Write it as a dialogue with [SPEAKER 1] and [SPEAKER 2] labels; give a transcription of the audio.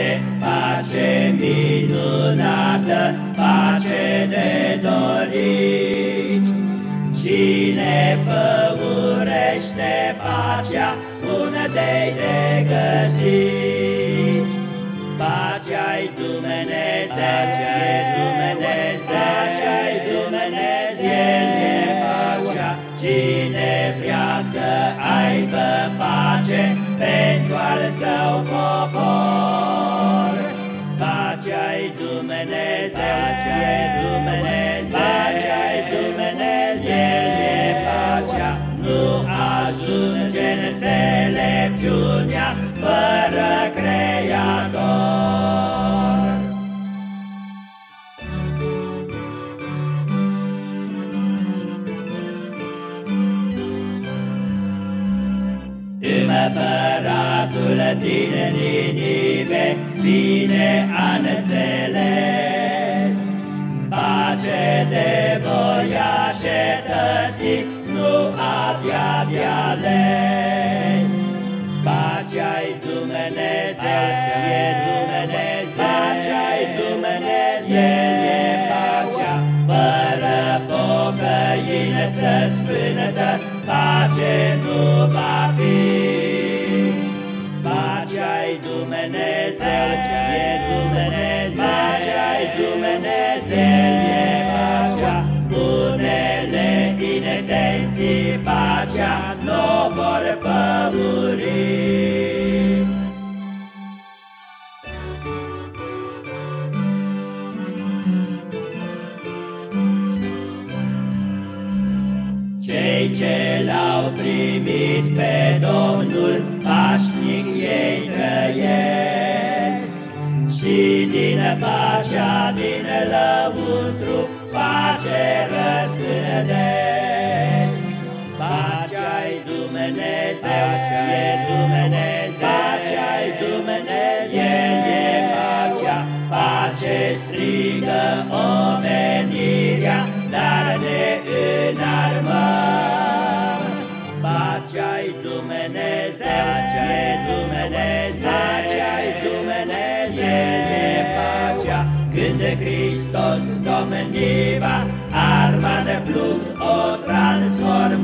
[SPEAKER 1] pace, pace minunată, pace de dorit. Cine făurește pacea, unde-i de găsit? Pacea-i Dumnezeu, e pacea. Nu ajunge înțelepciunea fără Creator. Împăratul din Ninive bine a înțeles Pace de voia cetății Dumnezeu, e pacea Fără pocăință sfântă, pace nu va fi. Pacea-i Dumnezeu, e Dumnezeu, ce l-au primit pe Domnul, pașnic ei trăiesc. Și din pacea din lăuntru, pace răspândesc. Pacea-i Dumnezeu, e Dumnezeu, pacea-i Dumnezeu, e pacea, pace strigă omenirea, de Cristos, domeniba, arma de plug o transforma.